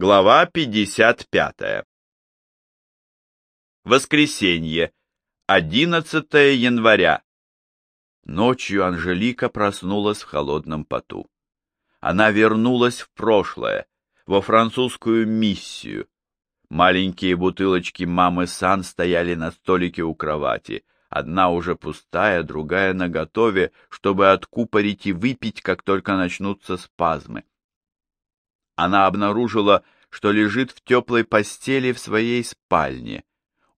Глава 55. Воскресенье, 11 января. Ночью Анжелика проснулась в холодном поту. Она вернулась в прошлое, во французскую миссию. Маленькие бутылочки мамы Сан стояли на столике у кровати, одна уже пустая, другая наготове, чтобы откупорить и выпить, как только начнутся спазмы. Она обнаружила, что лежит в теплой постели в своей спальне.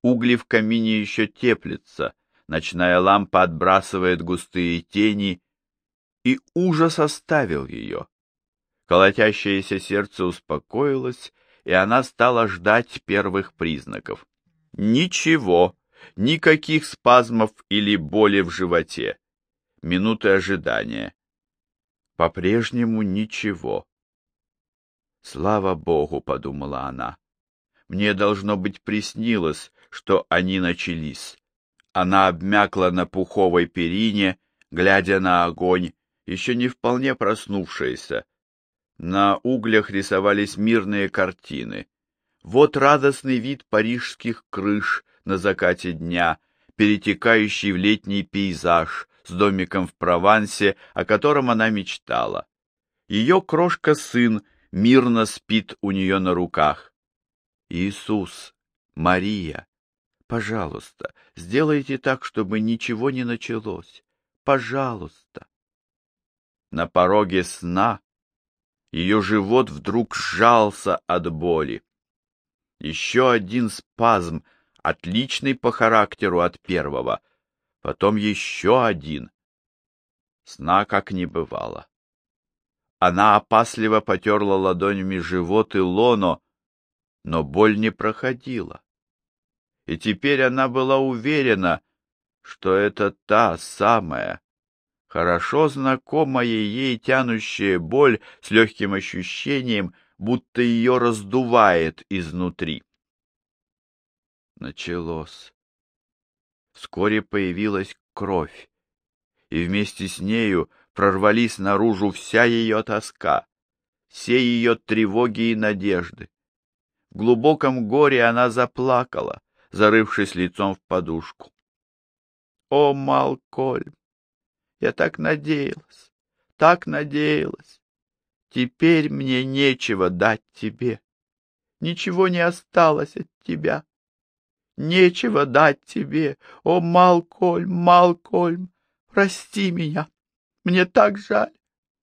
Угли в камине еще теплятся, ночная лампа отбрасывает густые тени, и ужас оставил ее. Колотящееся сердце успокоилось, и она стала ждать первых признаков. Ничего, никаких спазмов или боли в животе. Минуты ожидания. По-прежнему ничего. Слава Богу, подумала она. Мне должно быть приснилось, что они начались. Она обмякла на пуховой перине, глядя на огонь, еще не вполне проснувшаяся. На углях рисовались мирные картины. Вот радостный вид парижских крыш на закате дня, перетекающий в летний пейзаж с домиком в Провансе, о котором она мечтала. Ее крошка-сын мирно спит у нее на руках. Иисус, Мария, Пожалуйста, сделайте так, чтобы ничего не началось. Пожалуйста. На пороге сна ее живот вдруг сжался от боли. Еще один спазм, отличный по характеру от первого, потом еще один. Сна как не бывало. Она опасливо потерла ладонями живот и лоно, но боль не проходила и теперь она была уверена, что это та самая, хорошо знакомая ей тянущая боль с легким ощущением, будто ее раздувает изнутри. Началось. Вскоре появилась кровь, и вместе с нею прорвались наружу вся ее тоска, все ее тревоги и надежды. В глубоком горе она заплакала, зарывшись лицом в подушку. О, Малкольм, я так надеялась, так надеялась. Теперь мне нечего дать тебе. Ничего не осталось от тебя. Нечего дать тебе. О, Малкольм, Малкольм, прости меня. Мне так жаль.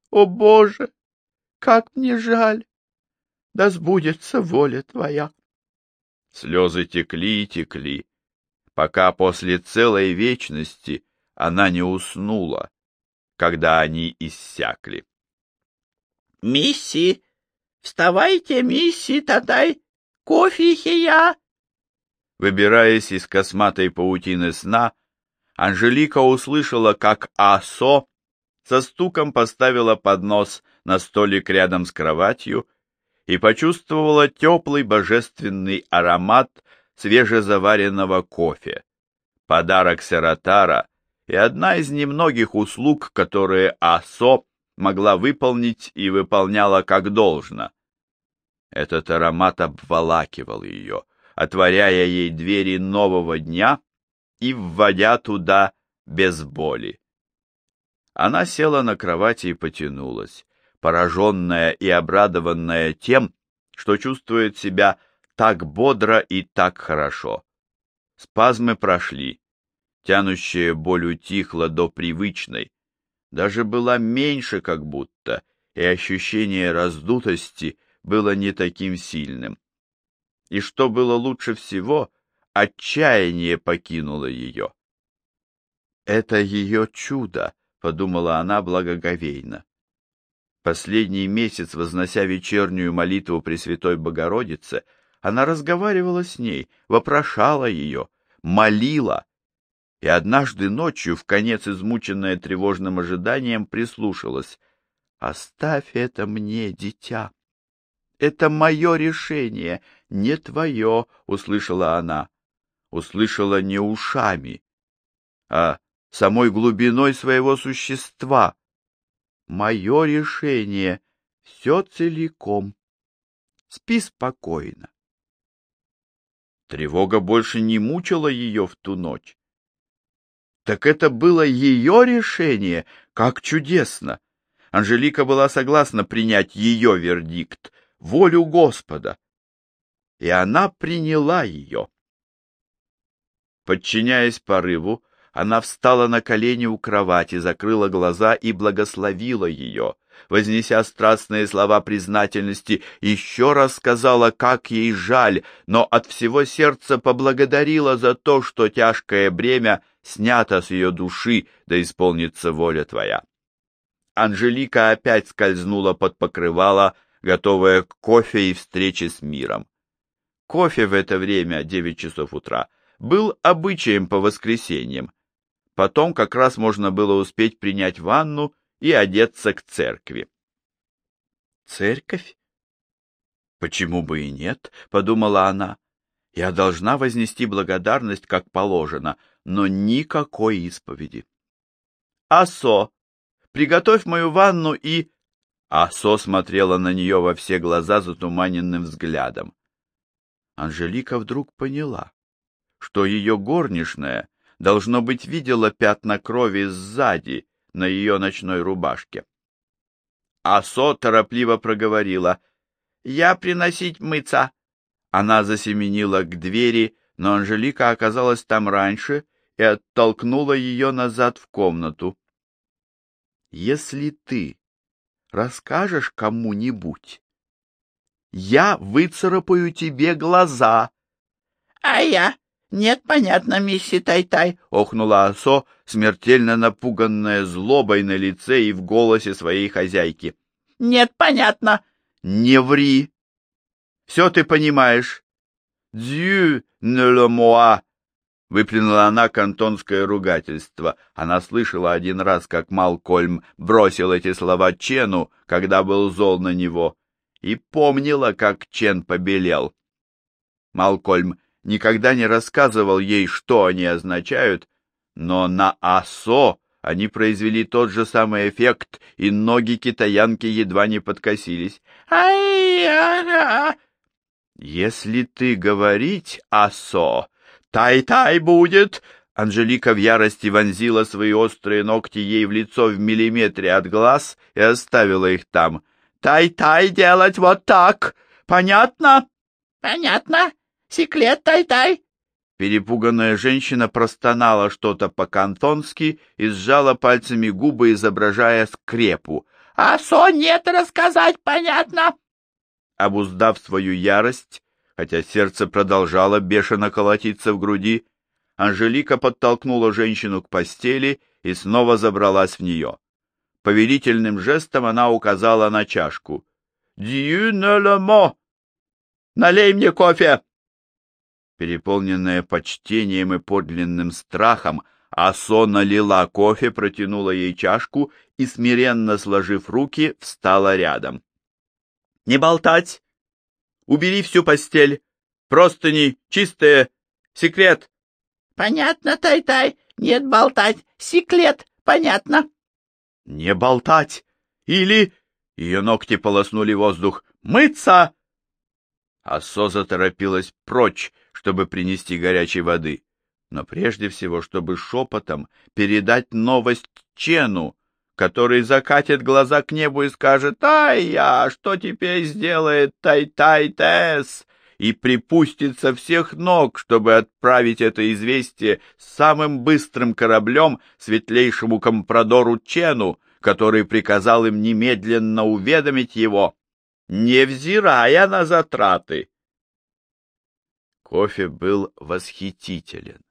О, Боже, как мне жаль. Да сбудется воля твоя. Слезы текли и текли, пока после целой вечности она не уснула, когда они иссякли. — Мисси, вставайте, мисси, тадай, кофе я. Выбираясь из косматой паутины сна, Анжелика услышала, как Асо со стуком поставила поднос на столик рядом с кроватью и почувствовала теплый божественный аромат свежезаваренного кофе. Подарок Сератара и одна из немногих услуг, которые Асо могла выполнить и выполняла как должно. Этот аромат обволакивал ее, отворяя ей двери нового дня и вводя туда без боли. Она села на кровати и потянулась пораженная и обрадованная тем, что чувствует себя так бодро и так хорошо. Спазмы прошли, тянущая боль утихла до привычной, даже была меньше как будто, и ощущение раздутости было не таким сильным. И что было лучше всего, отчаяние покинуло ее. «Это ее чудо», — подумала она благоговейно. Последний месяц, вознося вечернюю молитву Пресвятой Богородице, она разговаривала с ней, вопрошала ее, молила, и однажды ночью, в конец измученная тревожным ожиданием, прислушалась. «Оставь это мне, дитя! Это мое решение, не твое!» — услышала она. Услышала не ушами, а самой глубиной своего существа — мое решение, все целиком. Спи спокойно. Тревога больше не мучила ее в ту ночь. Так это было ее решение, как чудесно! Анжелика была согласна принять ее вердикт, волю Господа. И она приняла ее. Подчиняясь порыву, она встала на колени у кровати, закрыла глаза и благословила ее. Вознеся страстные слова признательности, еще раз сказала, как ей жаль, но от всего сердца поблагодарила за то, что тяжкое бремя снято с ее души, да исполнится воля твоя. Анжелика опять скользнула под покрывало, готовая к кофе и встрече с миром. Кофе в это время, девять часов утра, был обычаем по воскресеньям, Потом как раз можно было успеть принять ванну и одеться к церкви. Церковь? Почему бы и нет, подумала она. Я должна вознести благодарность, как положено, но никакой исповеди. Асо, приготовь мою ванну и... Асо смотрела на нее во все глаза затуманенным взглядом. Анжелика вдруг поняла, что ее горничная должно быть, видела пятна крови сзади на ее ночной рубашке. Асо торопливо проговорила. «Я приносить мыться». Она засеменила к двери, но Анжелика оказалась там раньше и оттолкнула ее назад в комнату. «Если ты расскажешь кому-нибудь, я выцарапаю тебе глаза». «А я «Нет, понятно, мисси Тай-Тай», — охнула Асо, смертельно напуганная злобой на лице и в голосе своей хозяйки. «Нет, понятно». «Не ври. Все ты понимаешь». «Дью не le moi», — выплюнула она кантонское ругательство. Она слышала один раз, как Малкольм бросил эти слова Чену, когда был зол на него, и помнила, как Чен побелел. Малкольм никогда не рассказывал ей, что они означают, но на Асо они произвели тот же самый эффект, и ноги китаянки едва не подкосились. «Ай-я-я!» «Если ты говорить, Асо, тай-тай будет!» Анжелика в ярости вонзила свои острые ногти ей в лицо в миллиметре от глаз и оставила их там. «Тай-тай делать вот так! Понятно?» «Понятно!» Секлет, тай-тай!» Перепуганная женщина простонала что-то по-кантонски и сжала пальцами губы, изображая скрепу. «А сон нет рассказать, понятно?» Обуздав свою ярость, хотя сердце продолжало бешено колотиться в груди, Анжелика подтолкнула женщину к постели и снова забралась в нее. Повелительным жестом она указала на чашку. «Дью не лемо! Налей мне кофе!» Переполненная почтением и подлинным страхом, Асо налила кофе, протянула ей чашку и, смиренно сложив руки, встала рядом. — Не болтать! Убери всю постель! Простыни чистые! Секрет! — Понятно, Тай-Тай! Нет болтать! Секрет! Понятно! — Не болтать! Или... Ее ногти полоснули воздух. «Мыться!» Асо заторопилась прочь, чтобы принести горячей воды, но прежде всего, чтобы шепотом передать новость Чену, который закатит глаза к небу и скажет «Ай-я, что теперь сделает Тай-Тай-Тес?» и припустит со всех ног, чтобы отправить это известие самым быстрым кораблем светлейшему компрадору Чену, который приказал им немедленно уведомить его, невзирая на затраты. Кофе был восхитителен.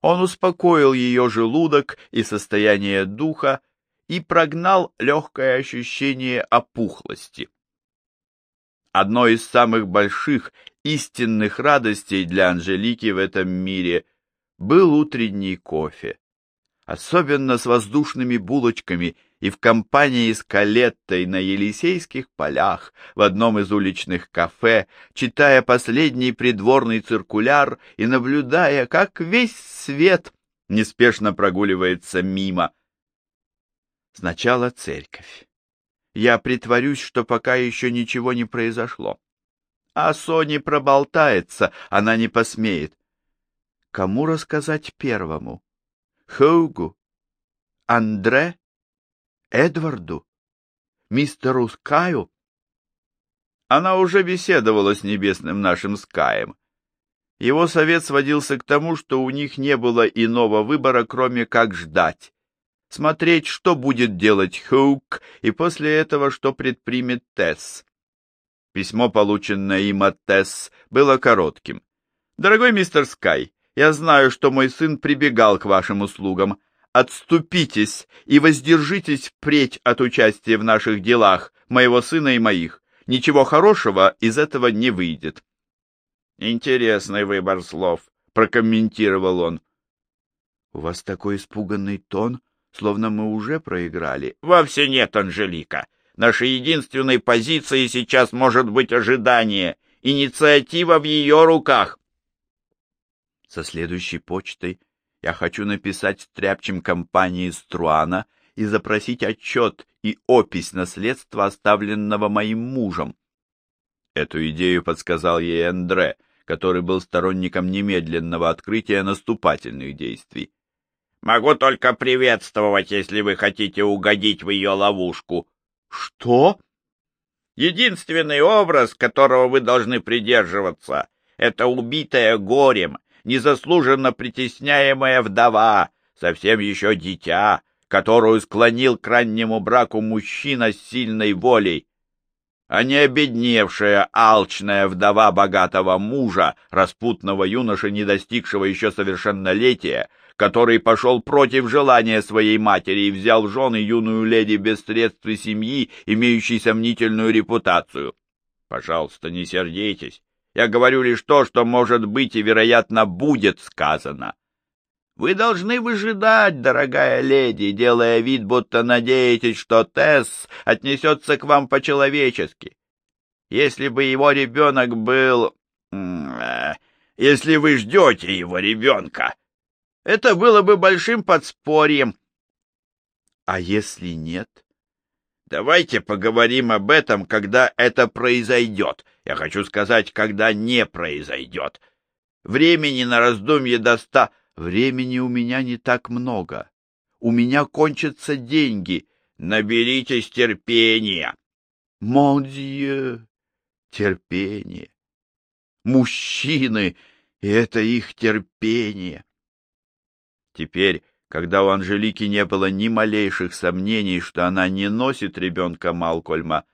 Он успокоил ее желудок и состояние духа и прогнал легкое ощущение опухлости. Одной из самых больших истинных радостей для Анжелики в этом мире был утренний кофе, особенно с воздушными булочками и в компании с Калеттой на Елисейских полях в одном из уличных кафе, читая последний придворный циркуляр и наблюдая, как весь свет неспешно прогуливается мимо. Сначала церковь. Я притворюсь, что пока еще ничего не произошло. А Сони проболтается, она не посмеет. Кому рассказать первому? Хоугу? Андре? Эдварду? Мистеру Скаю? Она уже беседовала с небесным нашим Скаем. Его совет сводился к тому, что у них не было иного выбора, кроме как ждать. Смотреть, что будет делать Хоук, и после этого, что предпримет Тесс. Письмо, полученное им от Тесс, было коротким. «Дорогой мистер Скай, я знаю, что мой сын прибегал к вашим услугам. Отступитесь и воздержитесь впредь от участия в наших делах, моего сына и моих. Ничего хорошего из этого не выйдет». «Интересный выбор слов», — прокомментировал он. «У вас такой испуганный тон, словно мы уже проиграли». «Вовсе нет, Анжелика. Нашей единственной позицией сейчас может быть ожидание. Инициатива в ее руках. Со следующей почтой я хочу написать стряпчим компании Струана и запросить отчет и опись наследства, оставленного моим мужем. Эту идею подсказал ей Андре, который был сторонником немедленного открытия наступательных действий. «Могу только приветствовать, если вы хотите угодить в ее ловушку», что? Единственный образ, которого вы должны придерживаться, это убитая горем, незаслуженно притесняемая вдова, совсем еще дитя, которую склонил к раннему браку мужчина с сильной волей, а не обедневшая, алчная вдова богатого мужа, распутного юноши, не достигшего еще совершеннолетия, который пошел против желания своей матери и взял в жены юную леди без средств и семьи, имеющей сомнительную репутацию. Пожалуйста, не сердитесь. Я говорю лишь то, что может быть и, вероятно, будет сказано. Вы должны выжидать, дорогая леди, делая вид, будто надеетесь, что Тесс отнесется к вам по-человечески. Если бы его ребенок был... Э, если вы ждете его ребенка, это было бы большим подспорьем. А если нет? Давайте поговорим об этом, когда это произойдет. Я хочу сказать, когда не произойдет. Времени на раздумье доста... Времени у меня не так много. У меня кончатся деньги. Наберитесь терпения. Мондье, терпение. Мужчины, и это их терпение. Теперь, когда у Анжелики не было ни малейших сомнений, что она не носит ребенка Малкольма,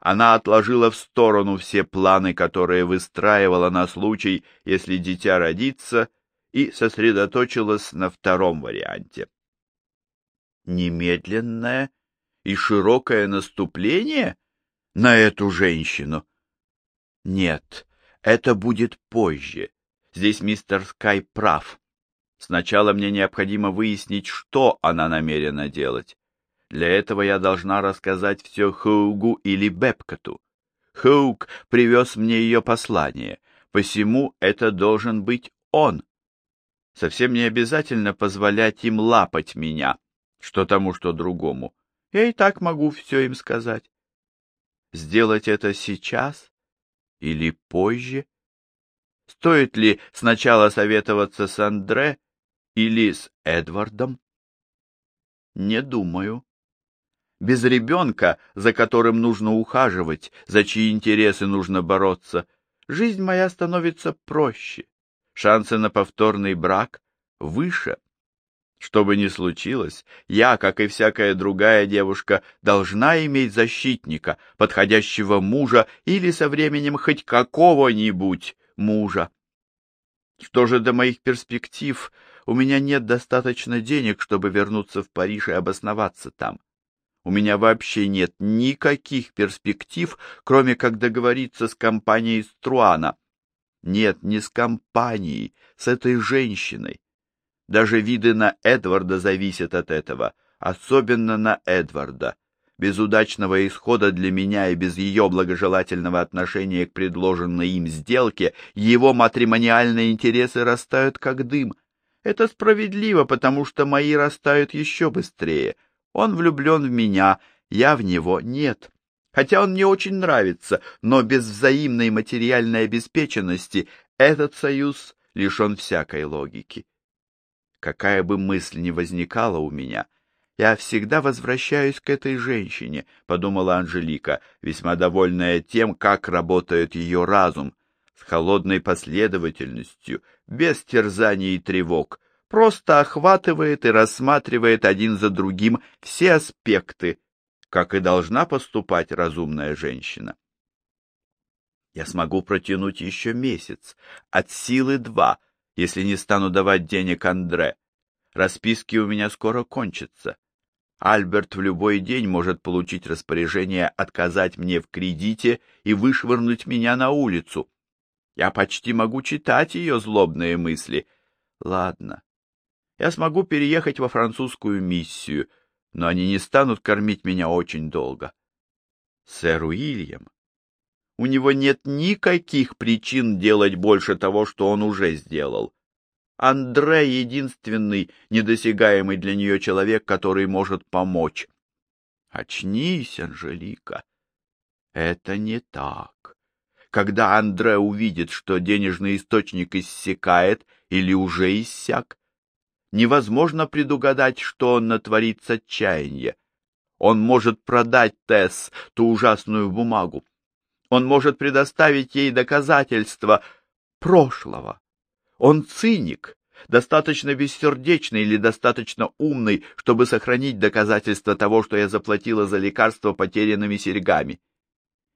она отложила в сторону все планы, которые выстраивала на случай, если дитя родится, и сосредоточилась на втором варианте. Немедленное и широкое наступление на эту женщину? Нет, это будет позже. Здесь мистер Скай прав. Сначала мне необходимо выяснить, что она намерена делать. Для этого я должна рассказать все Хоугу или Бепкоту. Хоуг привез мне ее послание, посему это должен быть он. Совсем не обязательно позволять им лапать меня, что тому, что другому. Я и так могу все им сказать. Сделать это сейчас или позже? Стоит ли сначала советоваться с Андре, или с Эдвардом? Не думаю. Без ребенка, за которым нужно ухаживать, за чьи интересы нужно бороться, жизнь моя становится проще. Шансы на повторный брак выше. Что бы ни случилось, я, как и всякая другая девушка, должна иметь защитника, подходящего мужа или со временем хоть какого-нибудь мужа. Что же до моих перспектив, у меня нет достаточно денег, чтобы вернуться в Париж и обосноваться там. У меня вообще нет никаких перспектив, кроме как договориться с компанией Струана. Нет, не с компанией, с этой женщиной. Даже виды на Эдварда зависят от этого, особенно на Эдварда. Без удачного исхода для меня и без ее благожелательного отношения к предложенной им сделке его матримониальные интересы растают как дым — это справедливо, потому что мои растают еще быстрее. Он влюблен в меня, я в него нет. хотя он мне очень нравится, но без взаимной материальной обеспеченности этот союз лишен всякой логики. Какая бы мысль ни возникала у меня, я всегда возвращаюсь к этой женщине, — подумала Анжелика, весьма довольная тем, как работает ее разум, с холодной последовательностью, без терзаний и тревог, просто охватывает и рассматривает один за другим все аспекты, как и должна поступать разумная женщина. Я смогу протянуть еще месяц, от силы два, если не стану давать денег Андре. Расписки у меня скоро кончатся. Альберт в любой день может получить распоряжение отказать мне в кредите и вышвырнуть меня на улицу. Я почти могу читать ее злобные мысли. Ладно. Я смогу переехать во французскую миссию, но они не станут кормить меня очень долго. Сэр Уильям. У него нет никаких причин делать больше того, что он уже сделал. Андре — единственный недосягаемый для нее человек, который может помочь. Очнись, Анжелика. Это не так. Когда Андре увидит, что денежный источник иссякает или уже иссяк, невозможно предугадать, что он натворит с отчаяния. Он может продать Тесс ту ужасную бумагу. Он может предоставить ей доказательства прошлого. Он циник, достаточно бессердечный или достаточно умный, чтобы сохранить доказательства того, что я заплатила за лекарство потерянными серьгами.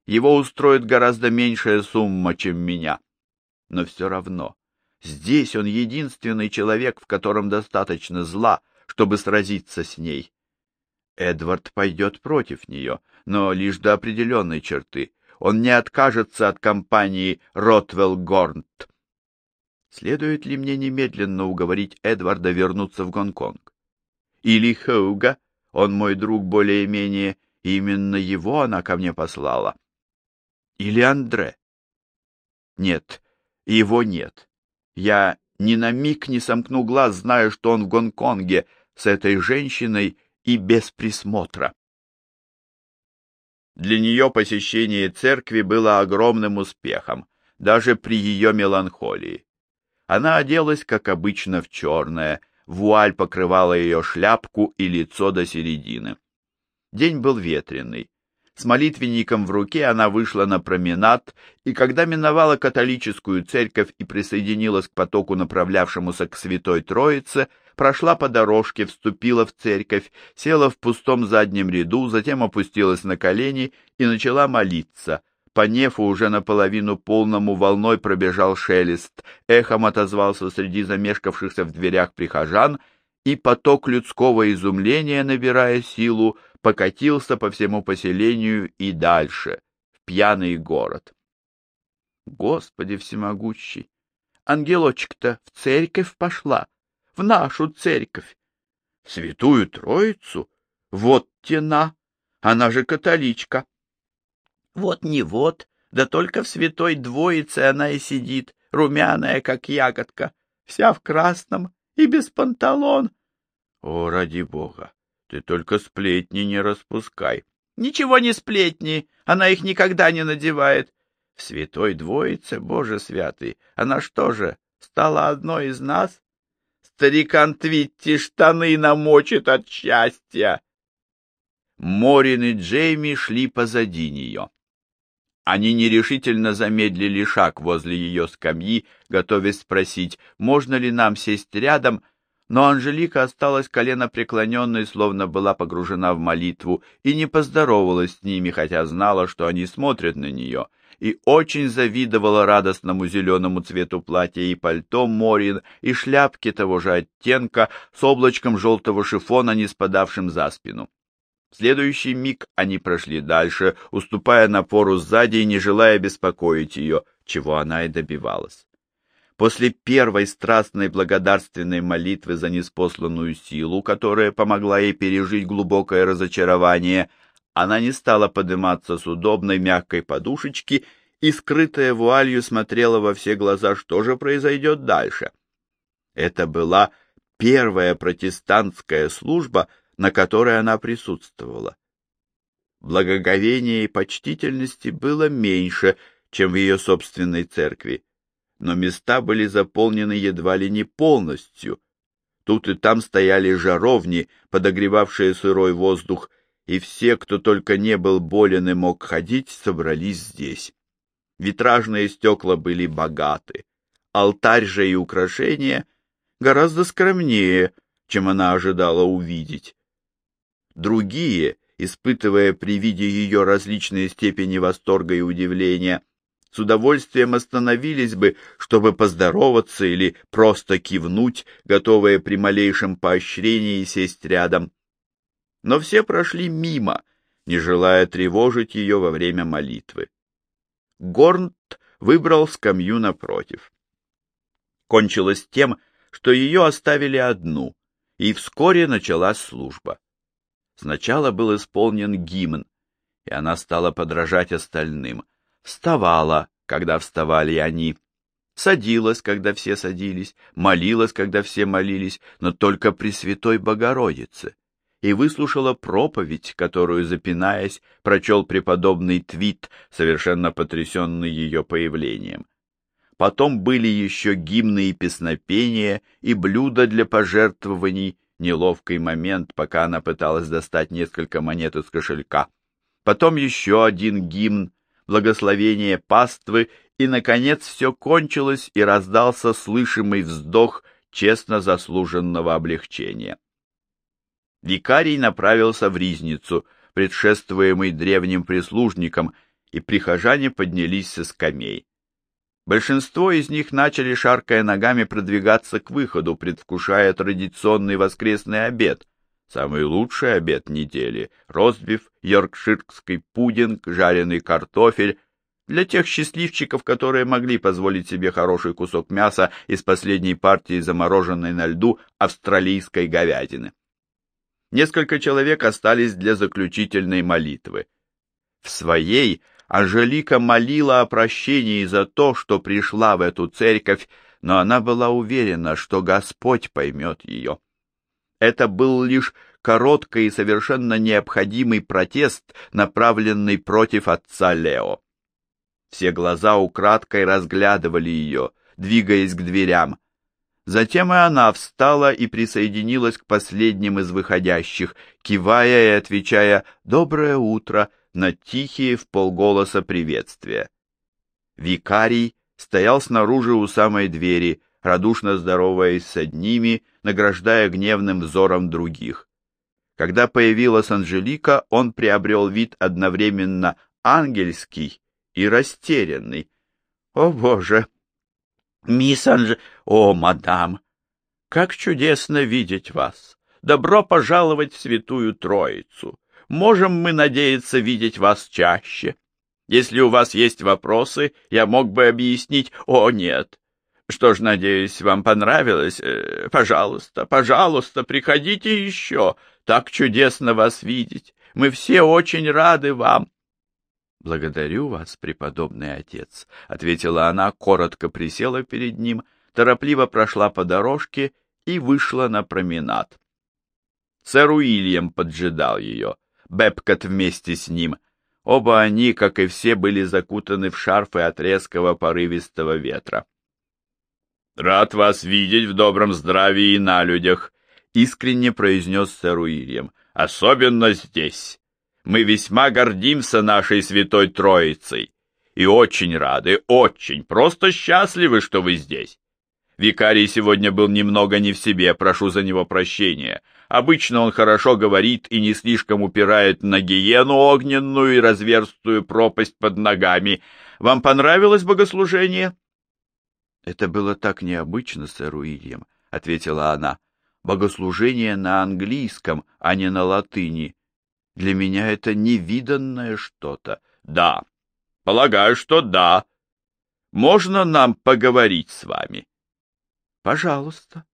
Его устроит гораздо меньшая сумма, чем меня. Но все равно, здесь он единственный человек, в котором достаточно зла, чтобы сразиться с ней. Эдвард пойдет против нее, но лишь до определенной черты. Он не откажется от компании Ротвелл-Горнт, Следует ли мне немедленно уговорить Эдварда вернуться в Гонконг? Или Хоуга, он мой друг более-менее, именно его она ко мне послала? Или Андре? Нет, его нет. Я ни на миг не сомкну глаз, зная, что он в Гонконге с этой женщиной и без присмотра. Для нее посещение церкви было огромным успехом, даже при ее меланхолии. Она оделась, как обычно, в черное, вуаль покрывала ее шляпку и лицо до середины. День был ветреный. С молитвенником в руке она вышла на променад, и когда миновала католическую церковь и присоединилась к потоку, направлявшемуся к Святой Троице, прошла по дорожке, вступила в церковь, села в пустом заднем ряду, затем опустилась на колени и начала молиться — по нефу уже наполовину полному волной пробежал шелест, эхом отозвался среди замешкавшихся в дверях прихожан, и поток людского изумления, набирая силу, покатился по всему поселению и дальше, в пьяный город. Господи всемогущий! Ангелочка-то в церковь пошла, в нашу церковь, святую Троицу, вот тена, она же католичка. Вот не вот, да только в святой двоице она и сидит, румяная, как ягодка, вся в красном и без панталон. О, ради бога, ты только сплетни не распускай. Ничего не сплетни, она их никогда не надевает. В святой двоице, боже святый, она что же, стала одной из нас? Старикан Твитти штаны намочит от счастья. Морин и Джейми шли позади нее. Они нерешительно замедлили шаг возле ее скамьи, готовясь спросить, можно ли нам сесть рядом, но Анжелика осталась колено преклоненной, словно была погружена в молитву, и не поздоровалась с ними, хотя знала, что они смотрят на нее, и очень завидовала радостному зеленому цвету платья и пальто Морин, и шляпке того же оттенка с облачком желтого шифона, не спадавшим за спину. В следующий миг они прошли дальше, уступая напору сзади и не желая беспокоить ее, чего она и добивалась. После первой страстной благодарственной молитвы за неспосланную силу, которая помогла ей пережить глубокое разочарование, она не стала подниматься с удобной мягкой подушечки и, скрытая вуалью, смотрела во все глаза, что же произойдет дальше. Это была первая протестантская служба, на которой она присутствовала. Благоговения и почтительности было меньше, чем в ее собственной церкви, но места были заполнены едва ли не полностью. Тут и там стояли жаровни, подогревавшие сырой воздух, и все, кто только не был болен и мог ходить, собрались здесь. Витражные стекла были богаты, алтарь же и украшения гораздо скромнее, чем она ожидала увидеть. Другие, испытывая при виде ее различные степени восторга и удивления, с удовольствием остановились бы, чтобы поздороваться или просто кивнуть, готовые при малейшем поощрении сесть рядом. Но все прошли мимо, не желая тревожить ее во время молитвы. Горнт выбрал скамью напротив. Кончилось тем, что ее оставили одну, и вскоре началась служба. Сначала был исполнен гимн, и она стала подражать остальным, вставала, когда вставали они, садилась, когда все садились, молилась, когда все молились, но только при Святой Богородице, и выслушала проповедь, которую, запинаясь, прочел преподобный Твит, совершенно потрясенный ее появлением. Потом были еще гимны и песнопения, и блюда для пожертвований, неловкий момент, пока она пыталась достать несколько монет из кошелька. Потом еще один гимн, благословение паствы, и, наконец, все кончилось, и раздался слышимый вздох честно заслуженного облегчения. Викарий направился в Ризницу, предшествуемый древним прислужником, и прихожане поднялись со скамей. Большинство из них начали, шаркая ногами, продвигаться к выходу, предвкушая традиционный воскресный обед, Самый лучший обед недели — ростбиф, йоркширский пудинг, жареный картофель. Для тех счастливчиков, которые могли позволить себе хороший кусок мяса из последней партии замороженной на льду австралийской говядины. Несколько человек остались для заключительной молитвы. В своей Анжелика молила о прощении за то, что пришла в эту церковь, но она была уверена, что Господь поймет ее. Это был лишь короткий и совершенно необходимый протест, направленный против отца Лео. Все глаза украдкой разглядывали ее, двигаясь к дверям. Затем и она встала и присоединилась к последним из выходящих, кивая и отвечая «Доброе утро» на тихие в полголоса приветствия. Викарий стоял снаружи у самой двери, радушно здороваясь с одними, награждая гневным взором других. Когда появилась Анжелика, он приобрел вид одновременно ангельский и растерянный. «О, Боже! Мисс Анж... О, мадам! Как чудесно видеть вас! Добро пожаловать в Святую Троицу! Можем мы надеяться видеть вас чаще? Если у вас есть вопросы, я мог бы объяснить... О, нет! Что ж, надеюсь, вам понравилось. Э, пожалуйста, пожалуйста, приходите еще. Так чудесно вас видеть. Мы все очень рады вам. Благодарю вас, преподобный отец, ответила она, коротко присела перед ним, торопливо прошла по дорожке и вышла на променад. Сэр Уильям поджидал ее, Бепкот вместе с ним. Оба они, как и все, были закутаны в шарфы от резкого порывистого ветра. «Рад вас видеть в добром здравии и на людях», — искренне произнес сэр Уильям. «Особенно здесь. Мы весьма гордимся нашей Святой Троицей. И очень рады, очень, просто счастливы, что вы здесь. Викарий сегодня был немного не в себе, прошу за него прощения. Обычно он хорошо говорит и не слишком упирает на гиену огненную и разверстую пропасть под ногами. Вам понравилось богослужение?» Это было так необычно, сэр Уильям, — ответила она. Богослужение на английском, а не на латыни. Для меня это невиданное что-то. Да, полагаю, что да. Можно нам поговорить с вами? Пожалуйста.